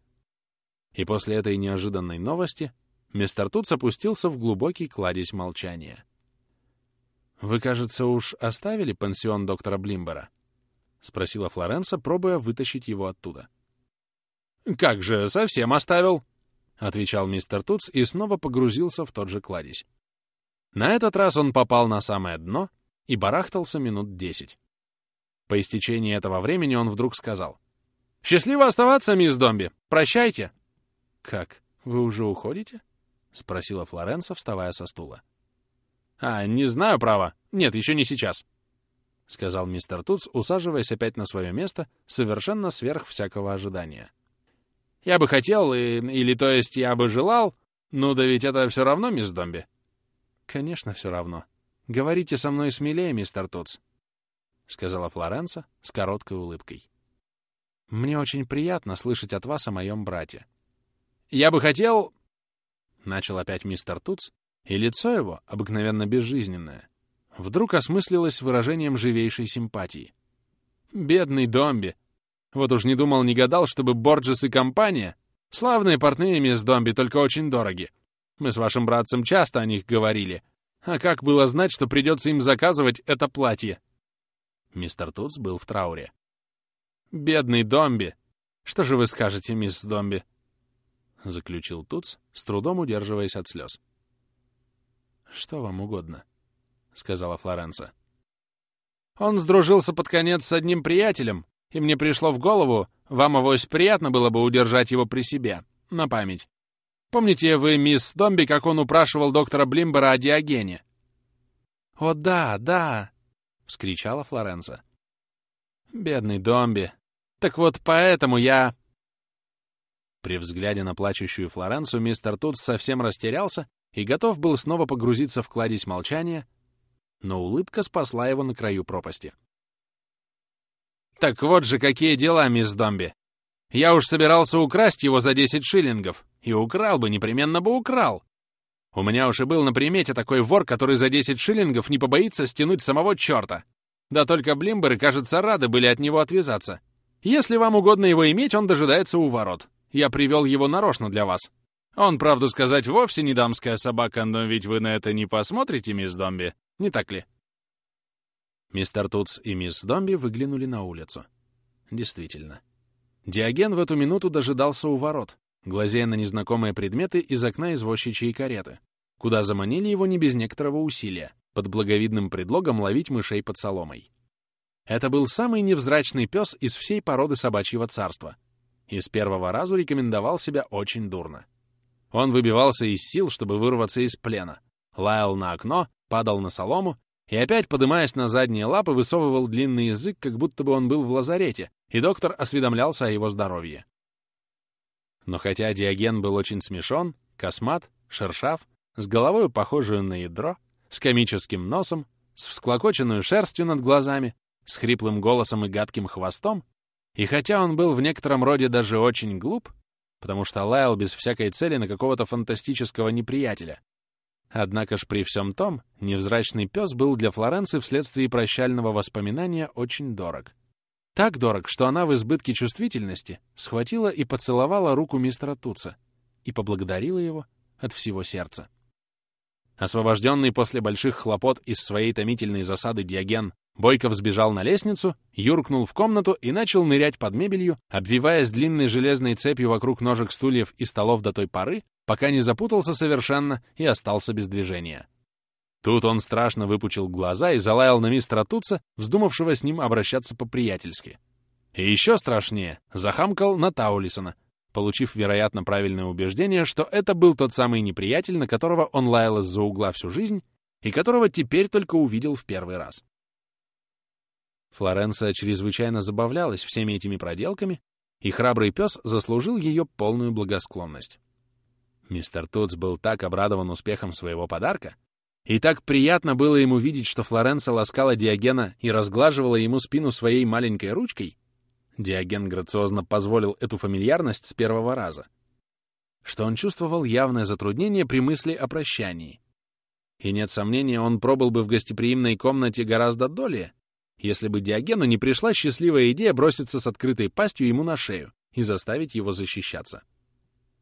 И после этой неожиданной новости мистер Туц опустился в глубокий кладезь молчания. «Вы, кажется, уж оставили пансион доктора Блимбера?» — спросила Флоренса, пробуя вытащить его оттуда. «Как же, совсем оставил!» — отвечал мистер Туц и снова погрузился в тот же кладезь. На этот раз он попал на самое дно и барахтался минут десять. По истечении этого времени он вдруг сказал. «Счастливо оставаться, мисс Домби! Прощайте!» «Как, вы уже уходите?» — спросила Флоренса, вставая со стула. «А, не знаю, право. Нет, еще не сейчас», — сказал мистер Туц, усаживаясь опять на свое место, совершенно сверх всякого ожидания. «Я бы хотел, и, или, то есть, я бы желал, ну да ведь это все равно, мисс Домби». «Конечно, все равно. Говорите со мной смелее, мистер Туц. — сказала Флоренса с короткой улыбкой. «Мне очень приятно слышать от вас о моем брате». «Я бы хотел...» — начал опять мистер Туц, и лицо его, обыкновенно безжизненное, вдруг осмыслилось выражением живейшей симпатии. «Бедный Домби! Вот уж не думал, не гадал, чтобы Борджес и компания... Славные портные, мисс Домби, только очень дороги. Мы с вашим братцем часто о них говорили. А как было знать, что придется им заказывать это платье?» Мистер Тутс был в трауре. «Бедный Домби! Что же вы скажете, мисс Домби?» Заключил Тутс, с трудом удерживаясь от слез. «Что вам угодно?» — сказала Флоренса. «Он сдружился под конец с одним приятелем, и мне пришло в голову, вам авось приятно было бы удержать его при себе, на память. Помните вы, мисс Домби, как он упрашивал доктора Блимбера о Диогене?» «О, да, да!» — вскричала Флоренса. «Бедный Домби! Так вот поэтому я...» При взгляде на плачущую Флоренсу мистер Тут совсем растерялся и готов был снова погрузиться в кладезь молчания, но улыбка спасла его на краю пропасти. «Так вот же какие дела, мисс Домби! Я уж собирался украсть его за десять шиллингов, и украл бы, непременно бы украл. У меня уж и был на примете такой вор, который за 10 шиллингов не побоится стянуть самого черта. Да только блимберы, кажется, рады были от него отвязаться. Если вам угодно его иметь, он дожидается у ворот. Я привел его нарочно для вас. Он, правду сказать, вовсе не дамская собака, но ведь вы на это не посмотрите, мисс Домби, не так ли?» Мистер Тутс и мисс Домби выглянули на улицу. Действительно. Диоген в эту минуту дожидался у ворот, глазея на незнакомые предметы из окна извозчичьей кареты, куда заманили его не без некоторого усилия, под благовидным предлогом ловить мышей под соломой. Это был самый невзрачный пес из всей породы собачьего царства. И с первого раза рекомендовал себя очень дурно. Он выбивался из сил, чтобы вырваться из плена, лаял на окно, падал на солому и опять, подымаясь на задние лапы, высовывал длинный язык, как будто бы он был в лазарете, и доктор осведомлялся о его здоровье. Но хотя Диоген был очень смешон, космат, шершав, с головой похожую на ядро, с комическим носом, с всклокоченную шерстью над глазами, с хриплым голосом и гадким хвостом, и хотя он был в некотором роде даже очень глуп, потому что лаял без всякой цели на какого-то фантастического неприятеля, однако ж при всем том, невзрачный пес был для Флоренции вследствие прощального воспоминания очень дорог. Так дорог, что она в избытке чувствительности схватила и поцеловала руку мистера Туца и поблагодарила его от всего сердца. Освобожденный после больших хлопот из своей томительной засады Диоген Бойков сбежал на лестницу, юркнул в комнату и начал нырять под мебелью, обвиваясь длинной железной цепью вокруг ножек стульев и столов до той поры, пока не запутался совершенно и остался без движения. Тут он страшно выпучил глаза и залаял на мистера Туца, вздумавшего с ним обращаться по-приятельски. И еще страшнее, захамкал на Таулисона, получив, вероятно, правильное убеждение, что это был тот самый неприятель, на которого он лаял из-за угла всю жизнь и которого теперь только увидел в первый раз. Флоренция чрезвычайно забавлялась всеми этими проделками, и храбрый пес заслужил ее полную благосклонность. Мистер Тутс был так обрадован успехом своего подарка, и так приятно было ему видеть, что Флоренция ласкала Диогена и разглаживала ему спину своей маленькой ручкой, Диоген грациозно позволил эту фамильярность с первого раза, что он чувствовал явное затруднение при мысли о прощании. И нет сомнения, он пробыл бы в гостеприимной комнате гораздо долее, если бы Диогену не пришла счастливая идея броситься с открытой пастью ему на шею и заставить его защищаться.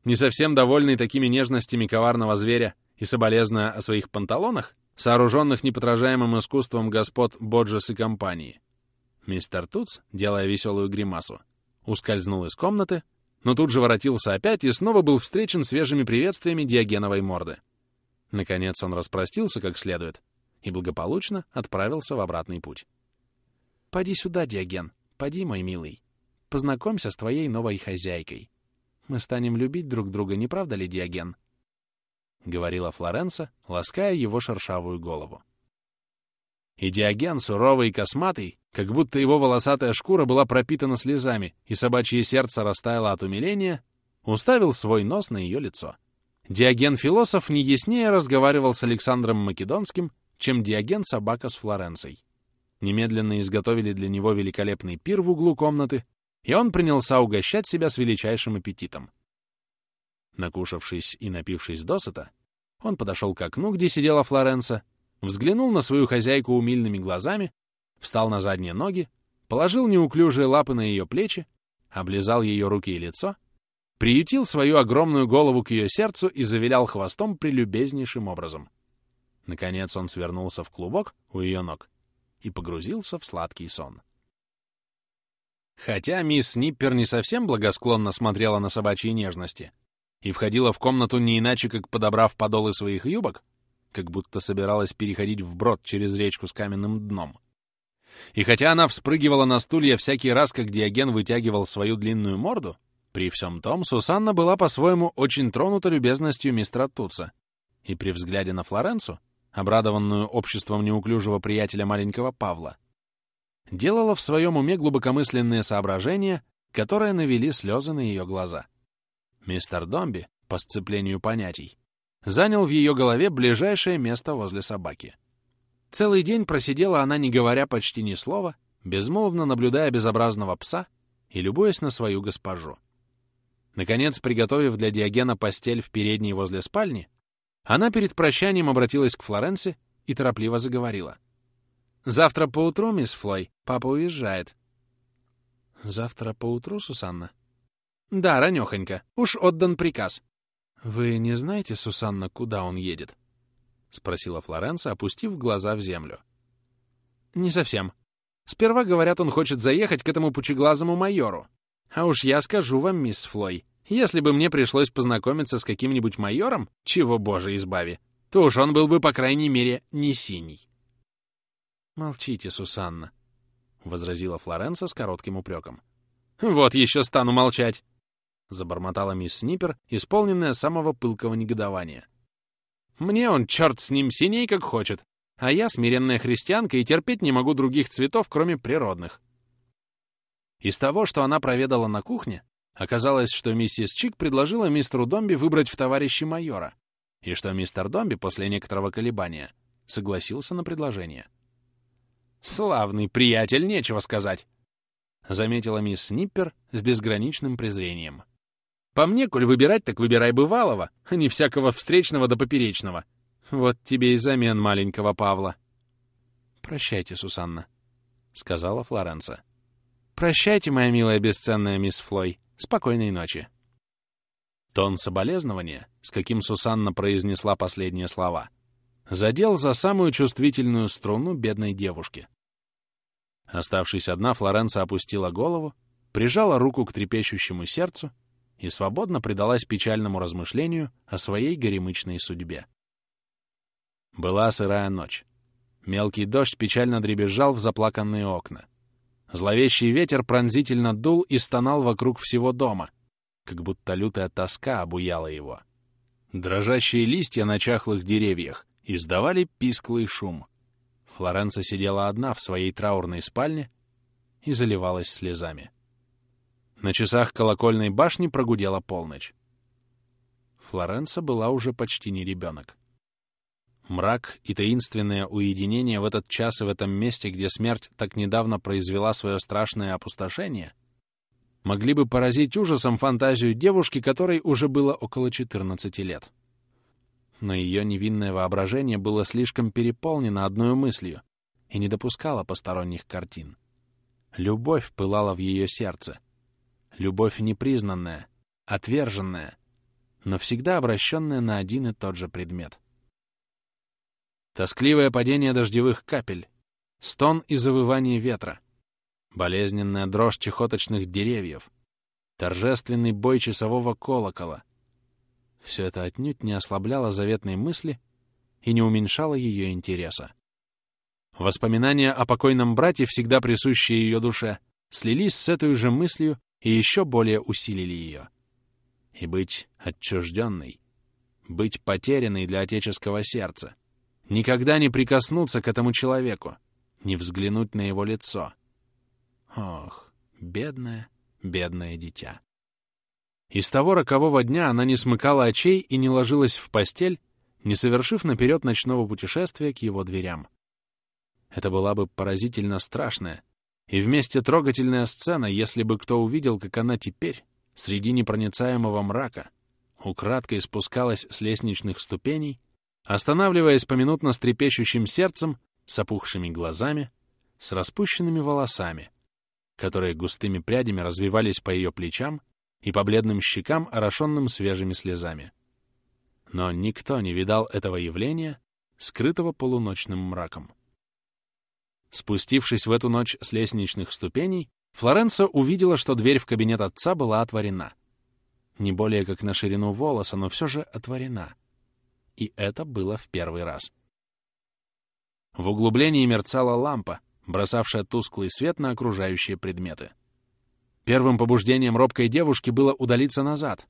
Не совсем довольный такими нежностями коварного зверя и соболезная о своих панталонах, сооруженных неподражаемым искусством господ Боджес и компании, мистер Туц, делая веселую гримасу, ускользнул из комнаты, но тут же воротился опять и снова был встречен свежими приветствиями Диогеновой морды. Наконец он распростился как следует и благополучно отправился в обратный путь. Поди сюда, Диоген, поди, мой милый. Познакомься с твоей новой хозяйкой. Мы станем любить друг друга, не правда ли, Диоген?» — говорила Флоренса, лаская его шершавую голову. И Диоген, суровый и косматый, как будто его волосатая шкура была пропитана слезами, и собачье сердце растаяло от умиления, уставил свой нос на ее лицо. Диоген-философ не яснее разговаривал с Александром Македонским, чем Диоген-собака с Флоренцией немедленно изготовили для него великолепный пир в углу комнаты, и он принялся угощать себя с величайшим аппетитом. Накушавшись и напившись досыта, он подошел к окну, где сидела Флоренса, взглянул на свою хозяйку умильными глазами, встал на задние ноги, положил неуклюжие лапы на ее плечи, облизал ее руки и лицо, приютил свою огромную голову к ее сердцу и завилял хвостом прелюбезнейшим образом. Наконец он свернулся в клубок у ее ног и погрузился в сладкий сон. Хотя мисс Ниппер не совсем благосклонно смотрела на собачьи нежности и входила в комнату не иначе, как подобрав подолы своих юбок, как будто собиралась переходить вброд через речку с каменным дном. И хотя она вспрыгивала на стулья всякий раз, как Диоген вытягивал свою длинную морду, при всем том Сусанна была по-своему очень тронута любезностью мистера Туца, и при взгляде на Флоренцу обрадованную обществом неуклюжего приятеля маленького Павла, делала в своем уме глубокомысленные соображения, которые навели слезы на ее глаза. Мистер Домби, по сцеплению понятий, занял в ее голове ближайшее место возле собаки. Целый день просидела она, не говоря почти ни слова, безмолвно наблюдая безобразного пса и любуясь на свою госпожу. Наконец, приготовив для Диогена постель в передней возле спальни, она перед прощанием обратилась к Флоренции и торопливо заговорила. «Завтра поутру, мисс Флой, папа уезжает». «Завтра поутру, Сусанна?» «Да, ранёхонько. Уж отдан приказ». «Вы не знаете, Сусанна, куда он едет?» — спросила Флоренция, опустив глаза в землю. не совсем. Сперва, говорят, он хочет заехать к этому пучеглазому майору. А уж я скажу вам, мисс Флой, если бы мне пришлось познакомиться с каким-нибудь майором, чего, боже, избави, то уж он был бы, по крайней мере, не синий. «Молчите, Сусанна», — возразила Флоренса с коротким упреком. «Вот еще стану молчать!» — забормотала мисс Снипер, исполненная самого пылкого негодования. «Мне он, черт с ним, синей как хочет, а я смиренная христианка и терпеть не могу других цветов, кроме природных». Из того, что она проведала на кухне, оказалось, что миссис Чик предложила мистеру Домби выбрать в товарищи майора, и что мистер Домби после некоторого колебания согласился на предложение. «Славный приятель, нечего сказать», — заметила мисс Сниппер с безграничным презрением. «По мне, коль выбирать, так выбирай бывалого, а не всякого встречного до поперечного. Вот тебе и замен маленького Павла». «Прощайте, Сусанна», — сказала Флоренса. «Прощайте, моя милая бесценная мисс Флой. Спокойной ночи». Тон соболезнования, с каким Сусанна произнесла последние слова, задел за самую чувствительную струну бедной девушки. Оставшись одна, Флоренса опустила голову, прижала руку к трепещущему сердцу и свободно предалась печальному размышлению о своей горемычной судьбе. Была сырая ночь. Мелкий дождь печально дребезжал в заплаканные окна. Зловещий ветер пронзительно дул и стонал вокруг всего дома, как будто лютая тоска обуяла его. Дрожащие листья на чахлых деревьях издавали писклый шум. Флоренса сидела одна в своей траурной спальне и заливалась слезами. На часах колокольной башни прогудела полночь. Флоренса была уже почти не ребенок. Мрак и таинственное уединение в этот час и в этом месте, где смерть так недавно произвела свое страшное опустошение, могли бы поразить ужасом фантазию девушки, которой уже было около 14 лет но ее невинное воображение было слишком переполнено одной мыслью и не допускало посторонних картин. Любовь пылала в ее сердце. Любовь непризнанная, отверженная, но всегда обращенная на один и тот же предмет. Тоскливое падение дождевых капель, стон и завывание ветра, болезненная дрожь чехоточных деревьев, торжественный бой часового колокола — все это отнюдь не ослабляло заветной мысли и не уменьшало ее интереса. Воспоминания о покойном брате, всегда присущие ее душе, слились с этой же мыслью и еще более усилили ее. И быть отчужденной, быть потерянной для отеческого сердца, никогда не прикоснуться к этому человеку, не взглянуть на его лицо. Ох, бедное, бедное дитя. И с того рокового дня она не смыкала очей и не ложилась в постель, не совершив наперед ночного путешествия к его дверям. Это была бы поразительно страшная и вместе трогательная сцена, если бы кто увидел, как она теперь, среди непроницаемого мрака, украдкой спускалась с лестничных ступеней, останавливаясь поминутно с трепещущим сердцем, с опухшими глазами, с распущенными волосами, которые густыми прядями развивались по ее плечам и по бледным щекам, орошенным свежими слезами. Но никто не видал этого явления, скрытого полуночным мраком. Спустившись в эту ночь с лестничных ступеней, Флоренса увидела, что дверь в кабинет отца была отворена. Не более как на ширину волоса, но все же отворена. И это было в первый раз. В углублении мерцала лампа, бросавшая тусклый свет на окружающие предметы. Первым побуждением робкой девушки было удалиться назад,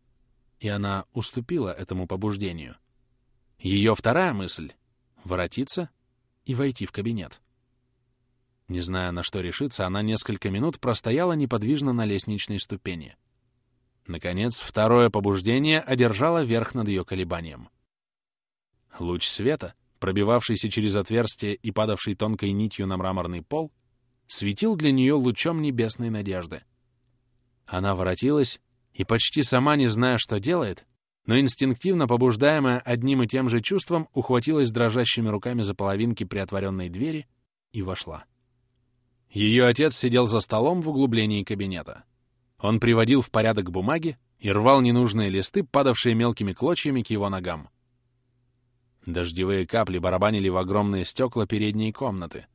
и она уступила этому побуждению. Ее вторая мысль — воротиться и войти в кабинет. Не зная, на что решиться, она несколько минут простояла неподвижно на лестничной ступени. Наконец, второе побуждение одержало верх над ее колебанием. Луч света, пробивавшийся через отверстие и падавший тонкой нитью на мраморный пол, светил для нее лучом небесной надежды — она воротилась и, почти сама не зная, что делает, но инстинктивно побуждаемая одним и тем же чувством, ухватилась дрожащими руками за половинки приотворенной двери и вошла. Ее отец сидел за столом в углублении кабинета. Он приводил в порядок бумаги и рвал ненужные листы, падавшие мелкими клочьями к его ногам. Дождевые капли барабанили в огромные стекла передней комнаты,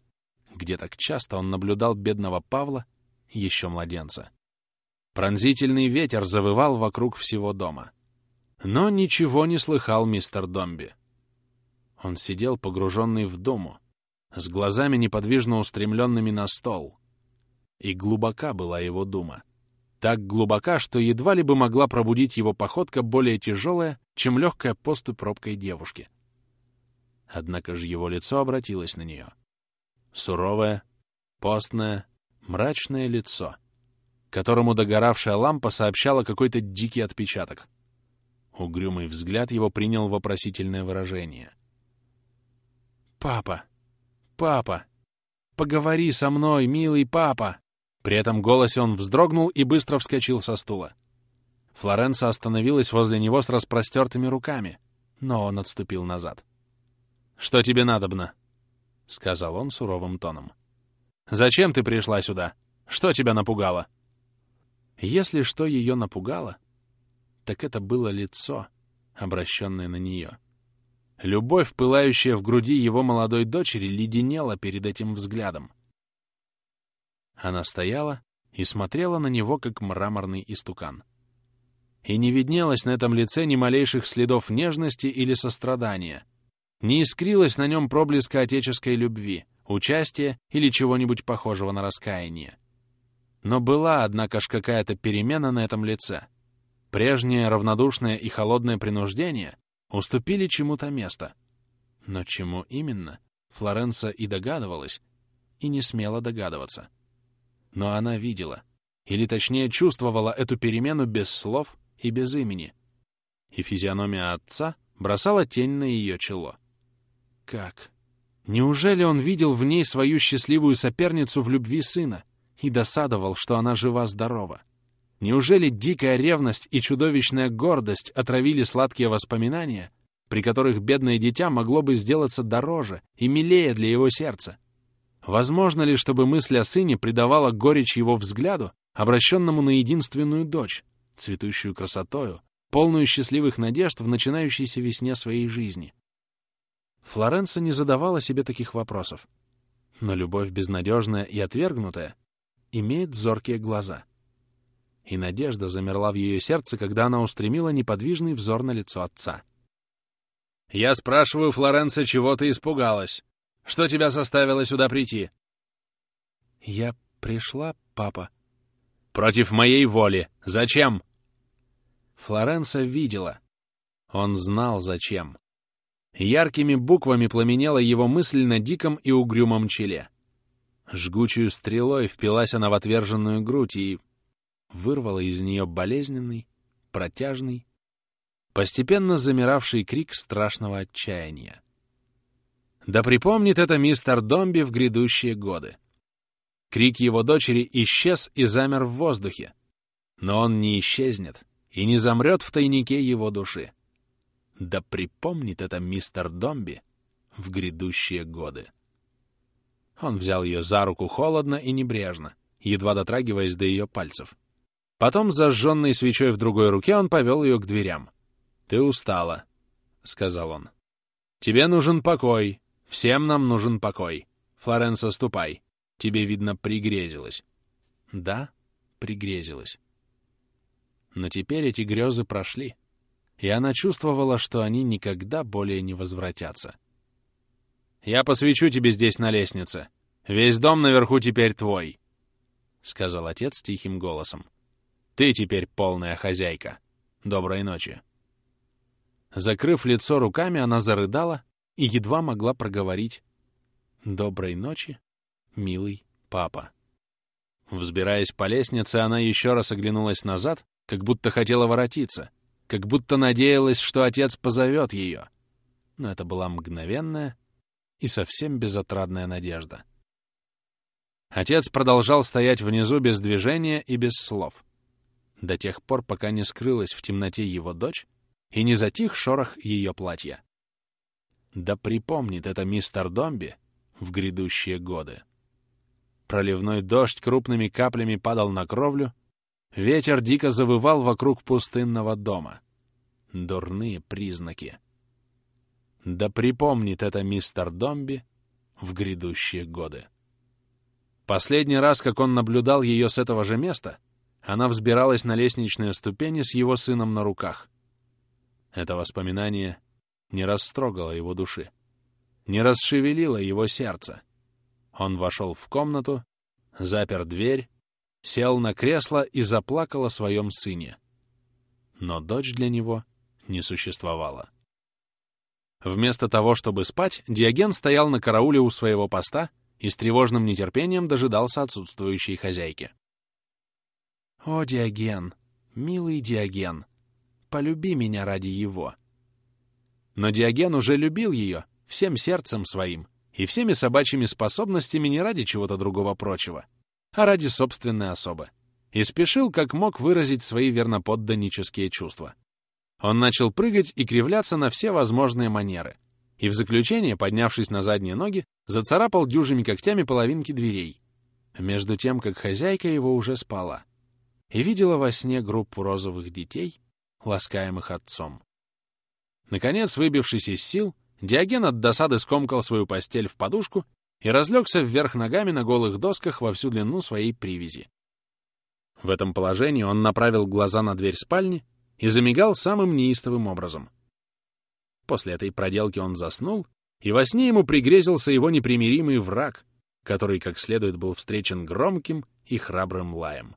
где так часто он наблюдал бедного Павла, еще младенца. Пронзительный ветер завывал вокруг всего дома. Но ничего не слыхал мистер Домби. Он сидел, погруженный в дому, с глазами неподвижно устремленными на стол. И глубока была его дума. Так глубока, что едва ли бы могла пробудить его походка более тяжелая, чем легкая поступь робкой девушки. Однако же его лицо обратилось на нее. Суровое, постное, мрачное лицо, которому догоравшая лампа сообщала какой-то дикий отпечаток. Угрюмый взгляд его принял вопросительное выражение. «Папа! Папа! Поговори со мной, милый папа!» При этом голосе он вздрогнул и быстро вскочил со стула. Флоренса остановилась возле него с распростертыми руками, но он отступил назад. «Что тебе надобно?» — сказал он суровым тоном. «Зачем ты пришла сюда? Что тебя напугало?» Если что ее напугало, так это было лицо, обращенное на нее. Любовь, пылающая в груди его молодой дочери, леденела перед этим взглядом. Она стояла и смотрела на него, как мраморный истукан. И не виднелось на этом лице ни малейших следов нежности или сострадания. Не искрилось на нем проблеска отеческой любви, участия или чего-нибудь похожего на раскаяние. Но была, однако ж, какая-то перемена на этом лице. Прежнее равнодушное и холодное принуждение уступили чему-то место. Но чему именно, Флоренса и догадывалась, и не смела догадываться. Но она видела, или точнее чувствовала эту перемену без слов и без имени. И физиономия отца бросала тень на ее чело. Как? Неужели он видел в ней свою счастливую соперницу в любви сына и досадовал, что она жива-здорова? Неужели дикая ревность и чудовищная гордость отравили сладкие воспоминания, при которых бедное дитя могло бы сделаться дороже и милее для его сердца? Возможно ли, чтобы мысль о сыне придавала горечь его взгляду, обращенному на единственную дочь, цветущую красотою, полную счастливых надежд в начинающейся весне своей жизни? Флоренса не задавала себе таких вопросов. Но любовь безнадежная и отвергнутая имеет зоркие глаза. И надежда замерла в ее сердце, когда она устремила неподвижный взор на лицо отца. «Я спрашиваю, Флоренса, чего ты испугалась?» Что тебя заставило сюда прийти?» «Я пришла, папа». «Против моей воли. Зачем?» Флоренса видела. Он знал, зачем. Яркими буквами пламенела его мысль на диком и угрюмом челе. Жгучую стрелой впилась она в отверженную грудь и вырвала из нее болезненный, протяжный, постепенно замиравший крик страшного отчаяния. Да припомнит это мистер Домби в грядущие годы. Крик его дочери исчез и замер в воздухе. Но он не исчезнет и не замрет в тайнике его души. Да припомнит это мистер Домби в грядущие годы. Он взял ее за руку холодно и небрежно, едва дотрагиваясь до ее пальцев. Потом, зажженной свечой в другой руке, он повел ее к дверям. «Ты устала», — сказал он. «Тебе нужен покой, Всем нам нужен покой. Флоренса, ступай. Тебе, видно, пригрезилось. Да, пригрезилось. Но теперь эти грезы прошли, и она чувствовала, что они никогда более не возвратятся. «Я посвечу тебе здесь на лестнице. Весь дом наверху теперь твой», — сказал отец тихим голосом. «Ты теперь полная хозяйка. Доброй ночи». Закрыв лицо руками, она зарыдала и едва могла проговорить «Доброй ночи, милый папа». Взбираясь по лестнице, она еще раз оглянулась назад, как будто хотела воротиться, как будто надеялась, что отец позовет ее. Но это была мгновенная и совсем безотрадная надежда. Отец продолжал стоять внизу без движения и без слов, до тех пор, пока не скрылась в темноте его дочь и не затих шорох ее платья. Да припомнит это мистер Домби в грядущие годы. Проливной дождь крупными каплями падал на кровлю, ветер дико завывал вокруг пустынного дома. Дурные признаки. Да припомнит это мистер Домби в грядущие годы. Последний раз, как он наблюдал ее с этого же места, она взбиралась на лестничные ступени с его сыном на руках. Это воспоминание не растрогало его души, не расшевелило его сердце. Он вошел в комнату, запер дверь, сел на кресло и заплакал о своем сыне. Но дочь для него не существовала. Вместо того, чтобы спать, Диоген стоял на карауле у своего поста и с тревожным нетерпением дожидался отсутствующей хозяйки. «О, Диоген, милый Диоген, полюби меня ради его!» Но Диоген уже любил ее всем сердцем своим и всеми собачьими способностями не ради чего-то другого прочего, а ради собственной особы, и спешил как мог выразить свои верноподданнические чувства. Он начал прыгать и кривляться на все возможные манеры, и в заключение, поднявшись на задние ноги, зацарапал дюжими когтями половинки дверей, между тем, как хозяйка его уже спала и видела во сне группу розовых детей, ласкаемых отцом. Наконец, выбившись из сил, Диоген от досады скомкал свою постель в подушку и разлегся вверх ногами на голых досках во всю длину своей привязи. В этом положении он направил глаза на дверь спальни и замигал самым неистовым образом. После этой проделки он заснул, и во сне ему пригрезился его непримиримый враг, который как следует был встречен громким и храбрым лаем.